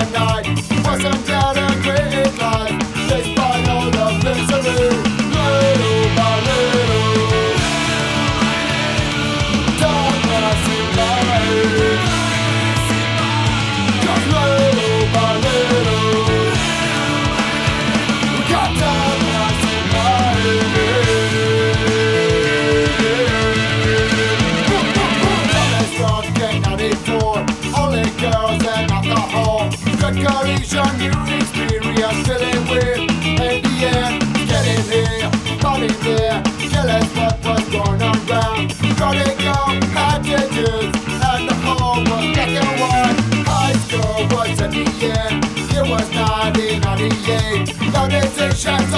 and I. Planete şart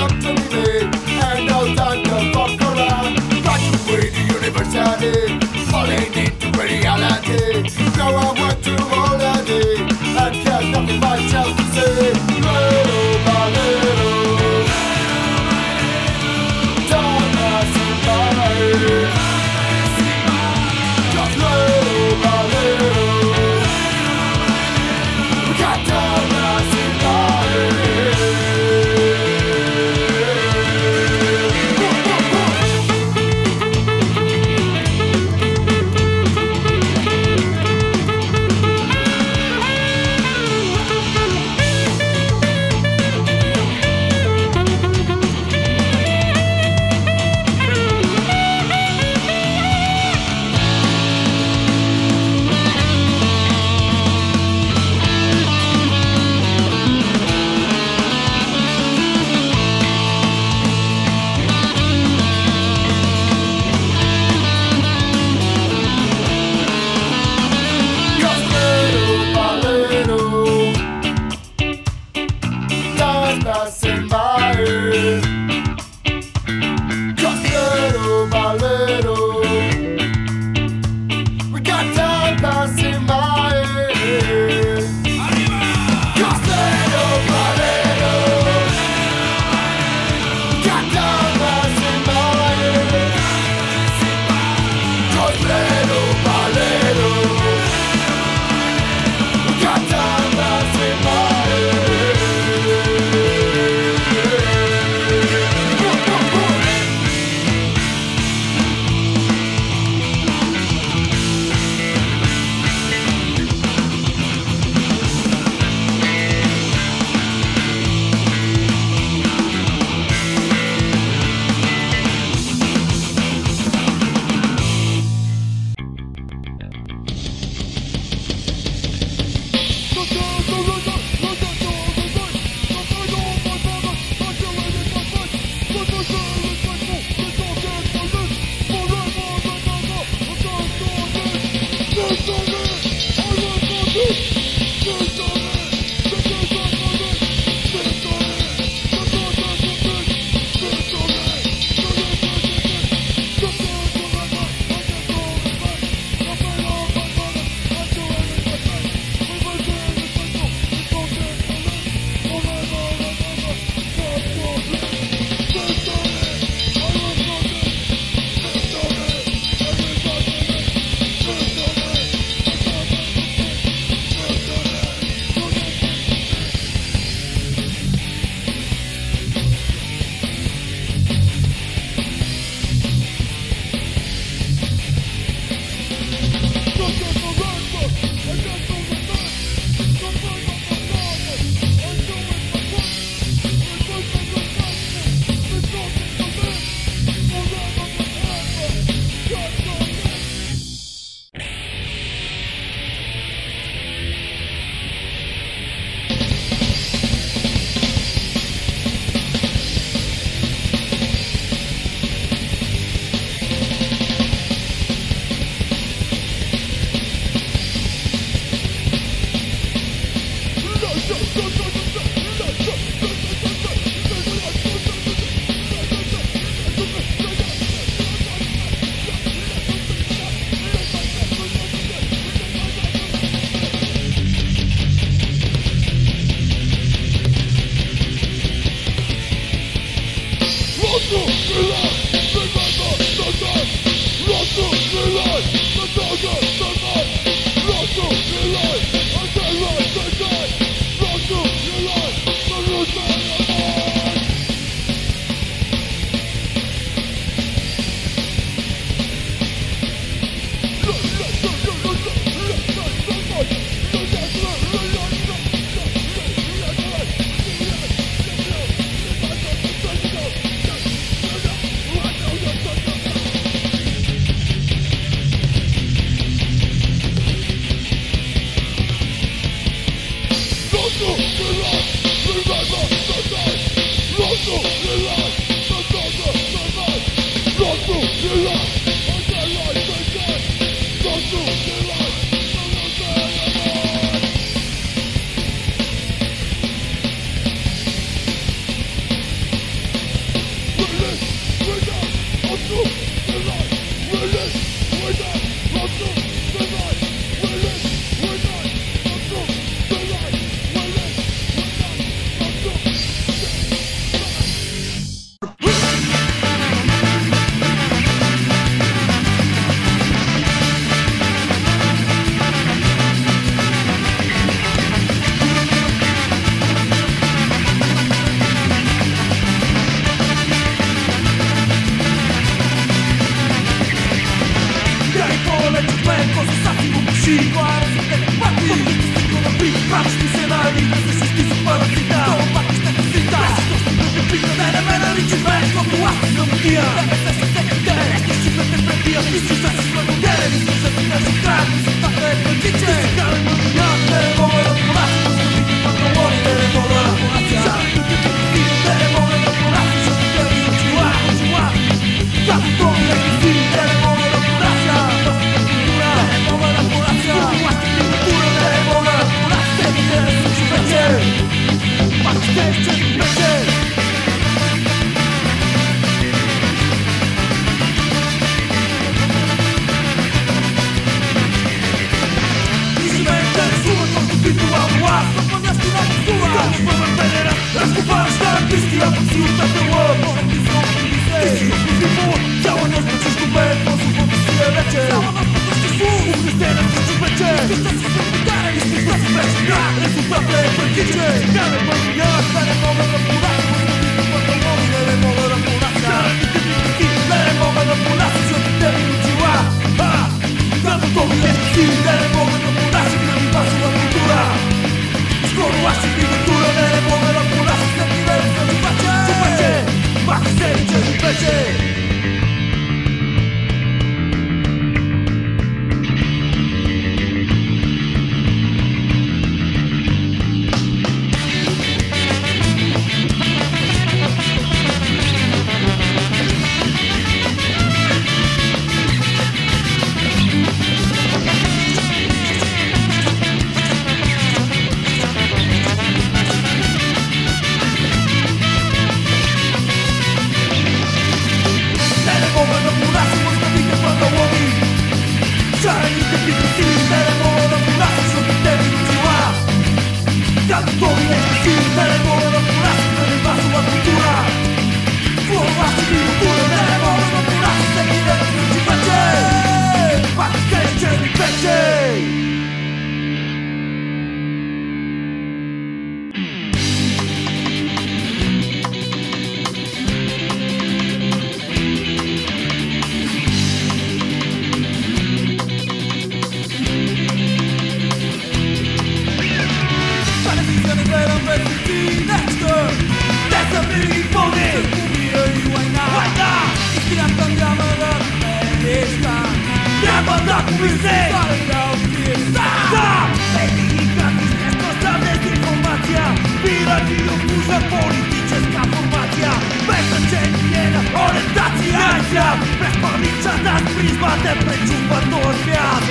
летим върху свят.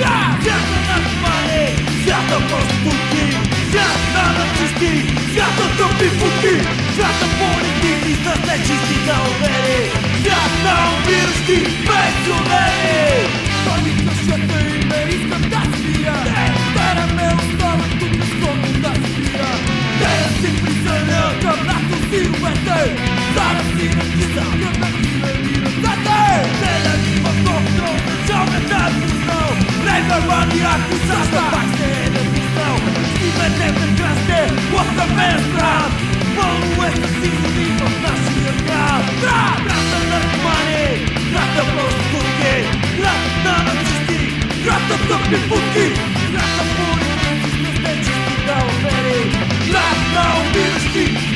Свят на наркомани, свят на простуки Свят на нацисти, свят на тъпи путки Свят на политики с нечисти калвери Свят на умиращи пенсионери Той ми кажете и ме искам да спия. Те не ме остават тук, защото да спия? Те да си присъня към НАТО синовете Зараз си на киса, към на киса и ръцете Те да ги normalni jak usasta Baksyn pisał Steven w gwiazdę Chłopca bez brat Bo USA season i od naszych rka Brat! Brat to narkomany Brat to prostytutki Brat na nas wszystkich Brat to topnie budki Brat to pół Brat na umiłości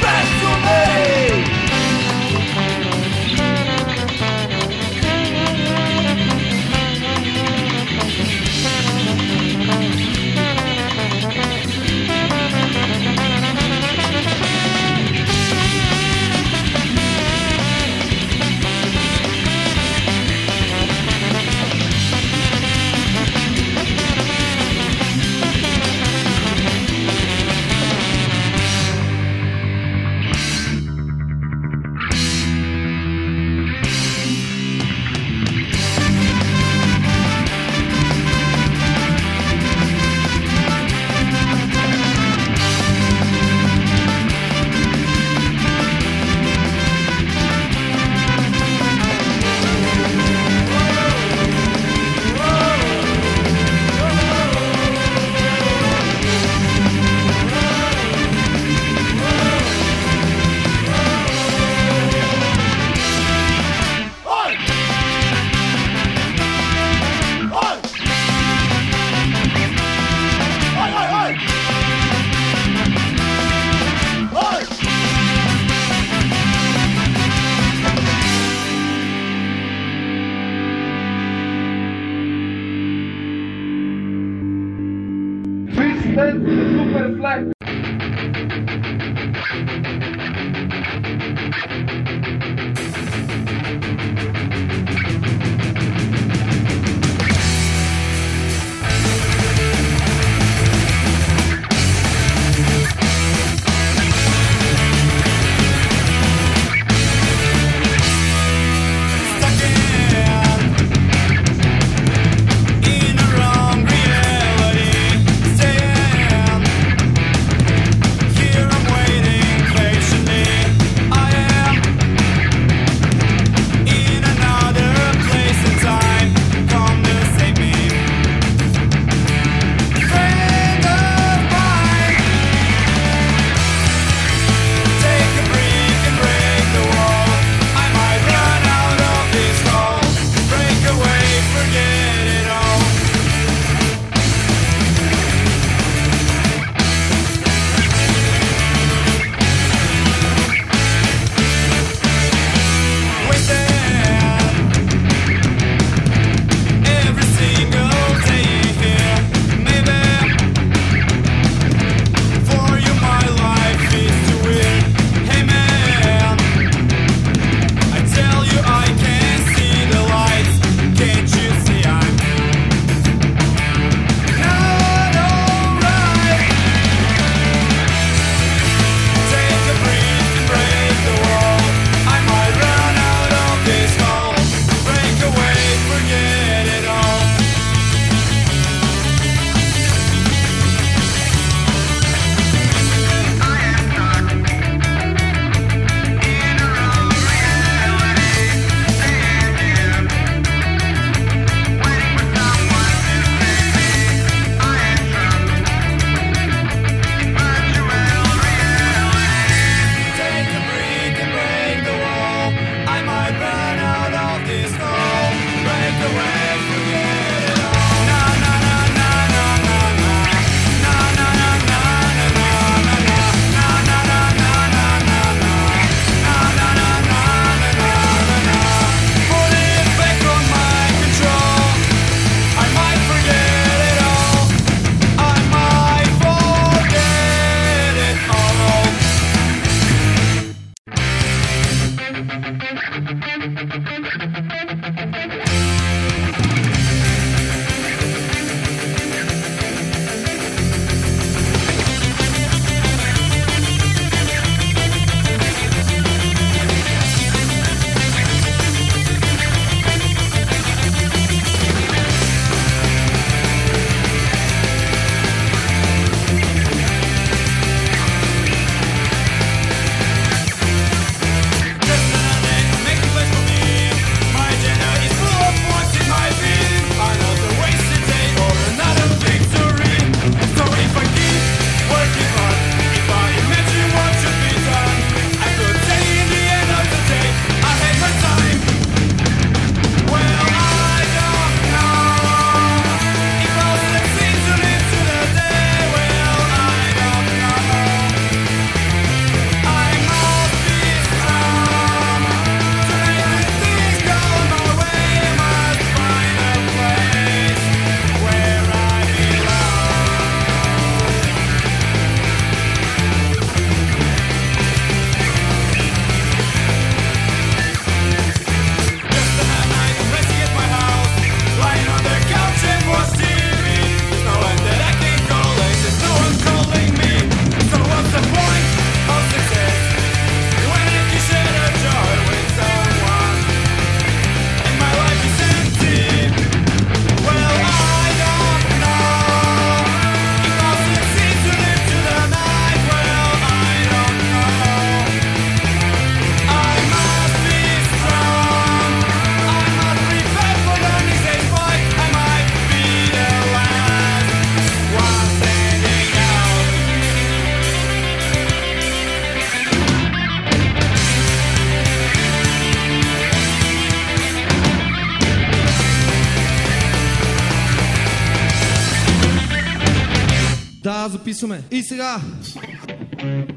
μιλήσουμε. Ή σιγά.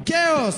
Κέος.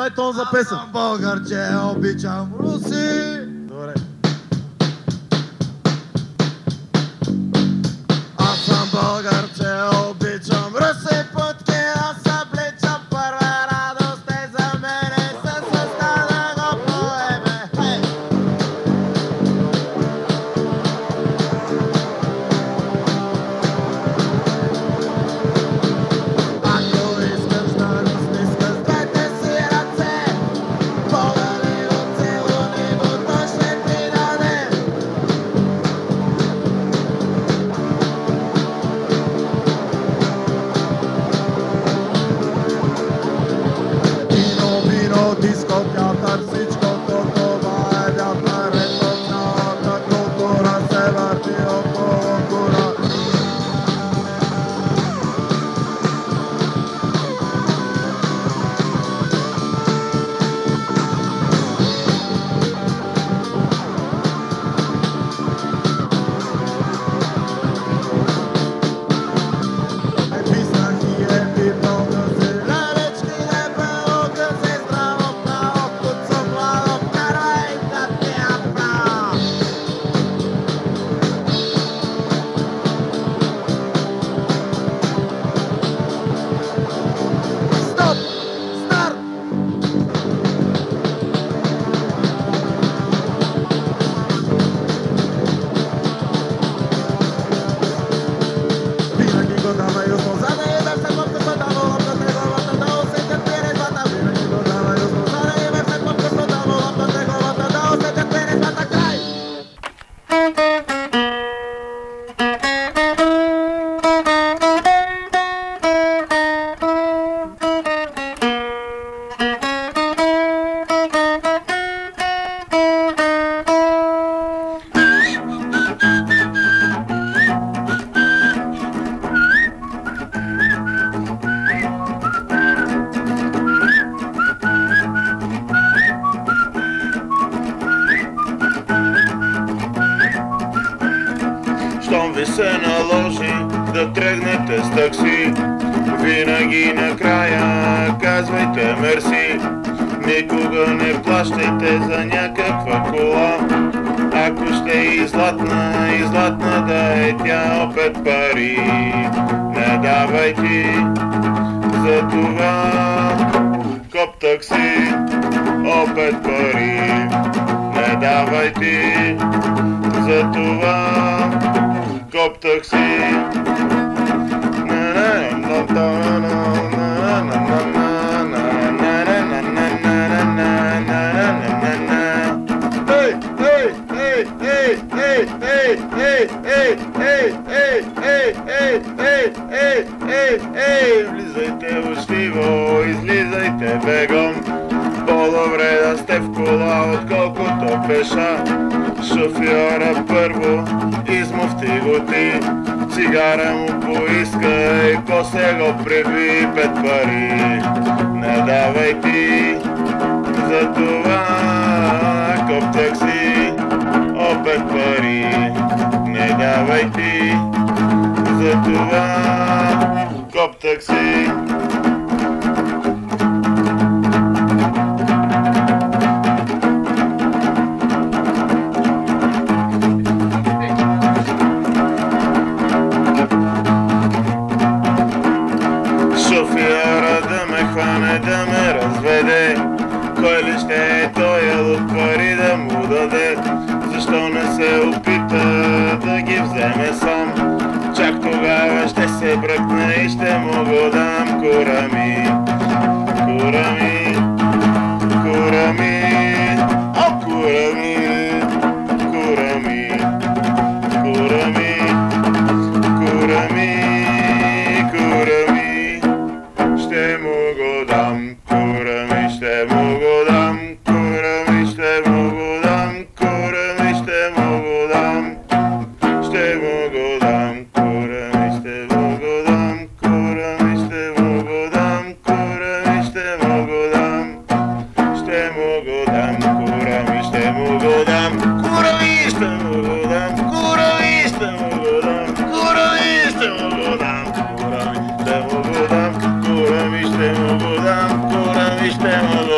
дай тон за песен. Аз съм българче, обичам Vishnu Buddha, Buddha Vishnu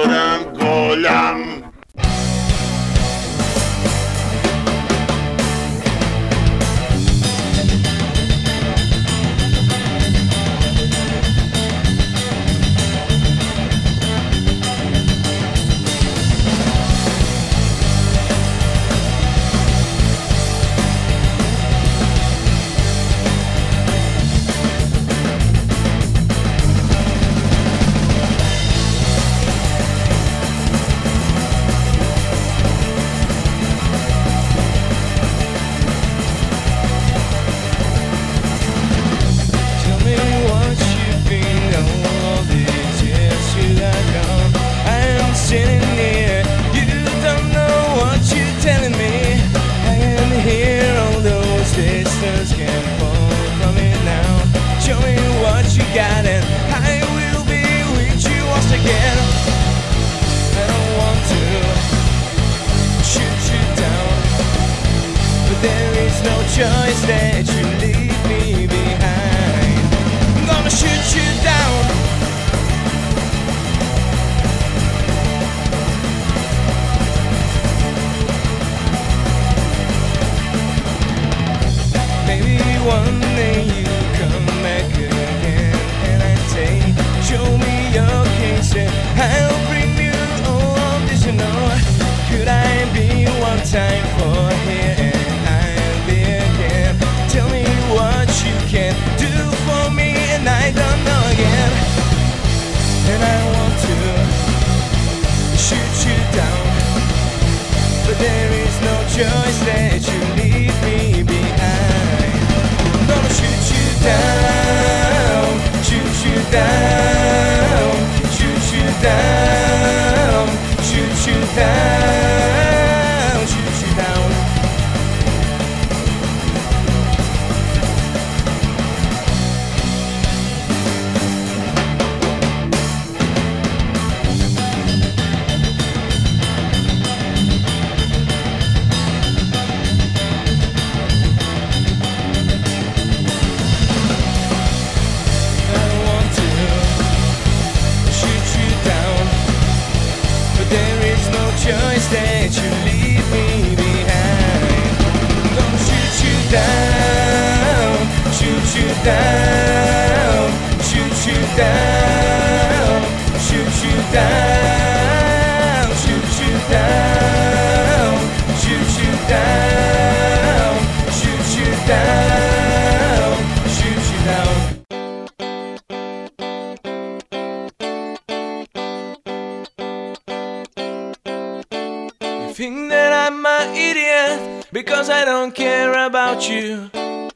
care about you.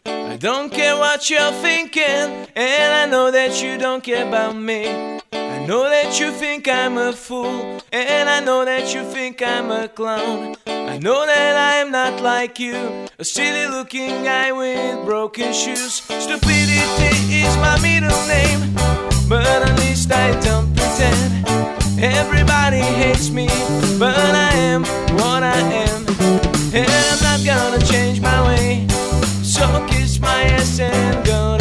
I don't care what you're thinking, and I know that you don't care about me. I know that you think I'm a fool, and I know that you think I'm a clown. I know that I'm not like you, a silly looking guy with broken shoes. Stupidity is my middle name, but at least I don't pretend. Everybody hates me, but I am what I am. And I'm not gonna change my way. So kiss my ass and go.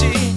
see.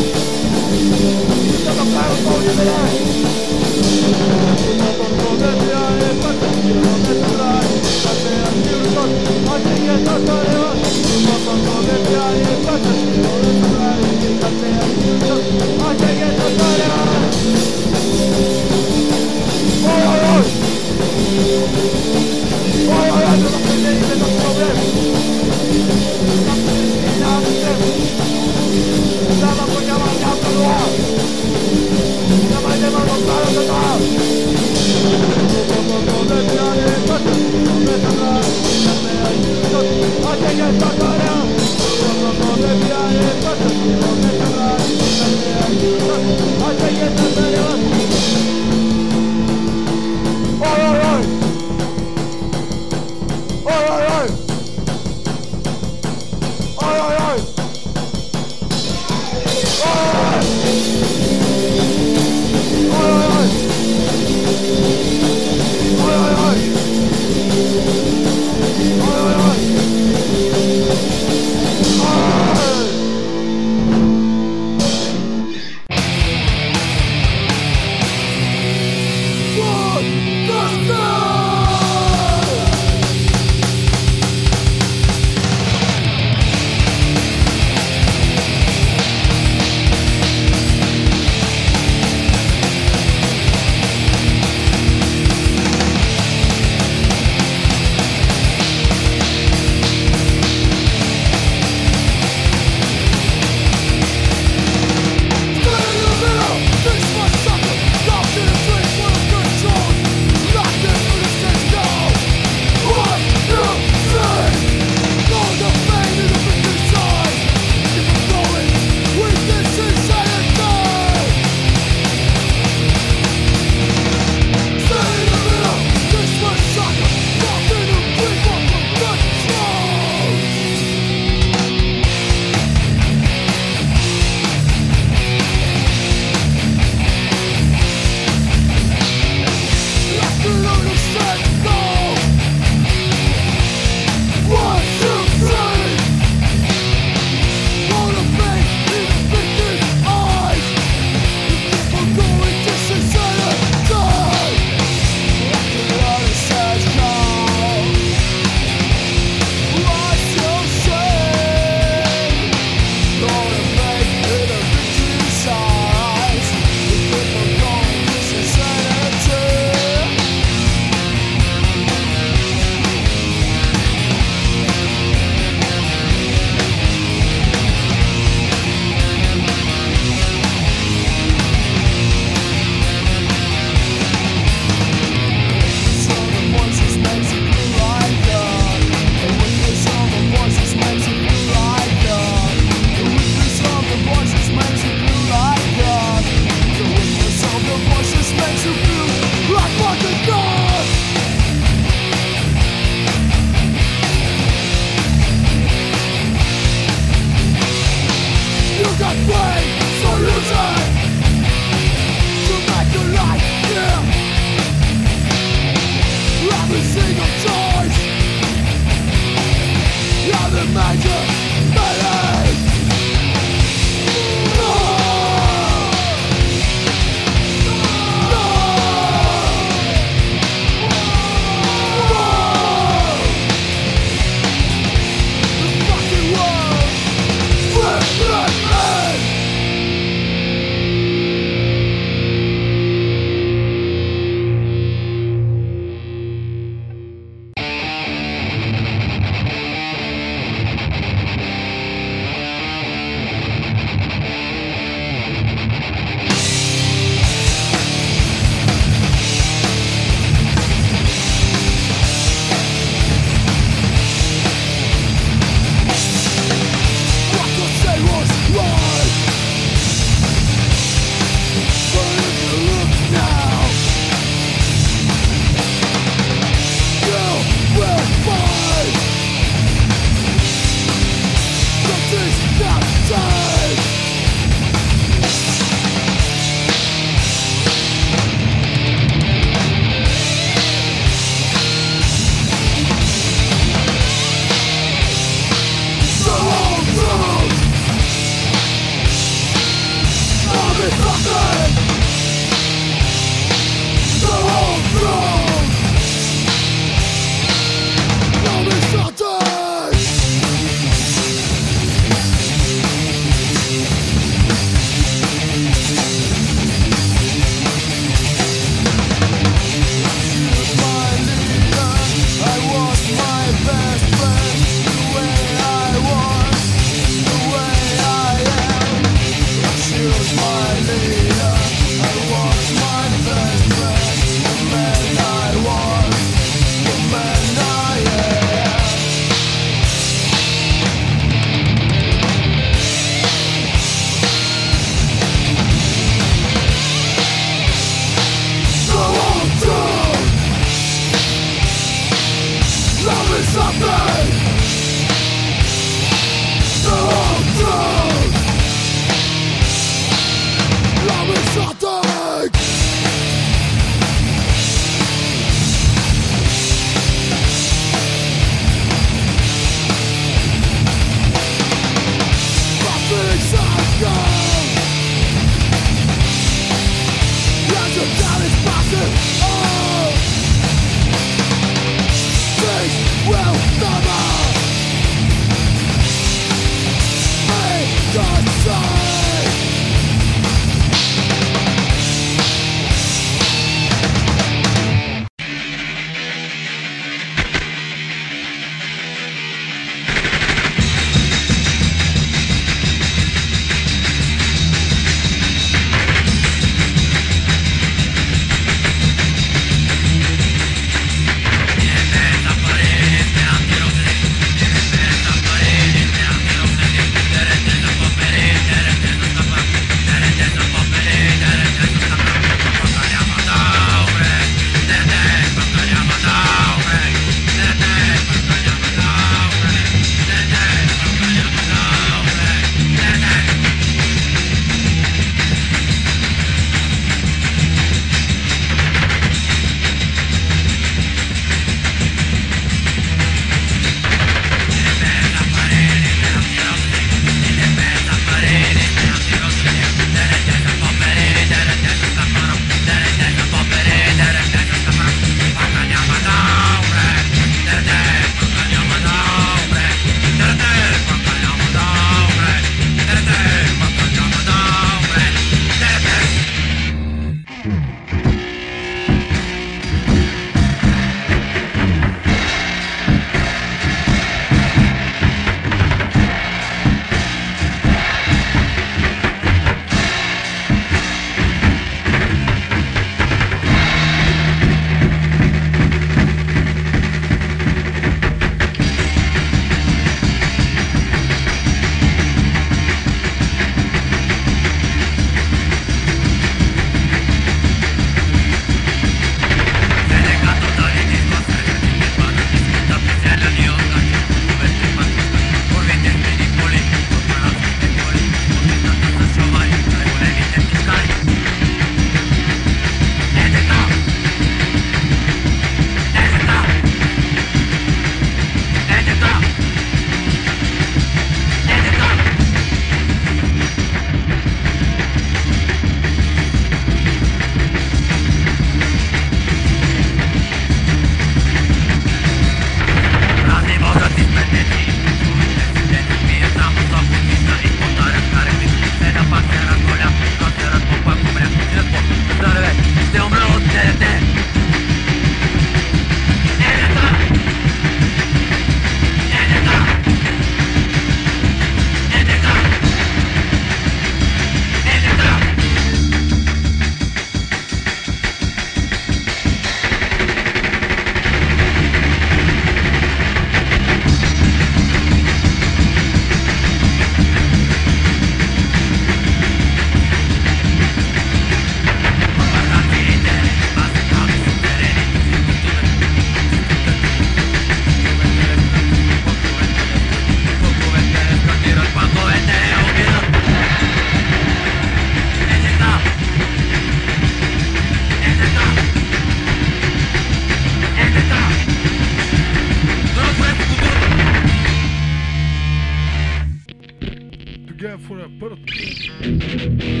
Música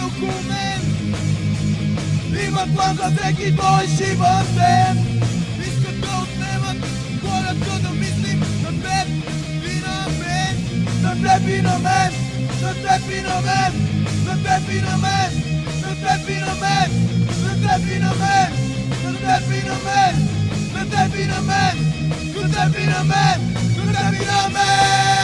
document. Niemand mag dat ik niet boosiever ben. Is geduld nemen, voor het tot een misliep. Dan ben je een man, dan blijf je nou een man. Dan blijf je nou een man, dan blijf je nou een man. Dan blijf je een man, dan blijf een man. Dan blijf een man, dan blijf een man. Dan een een.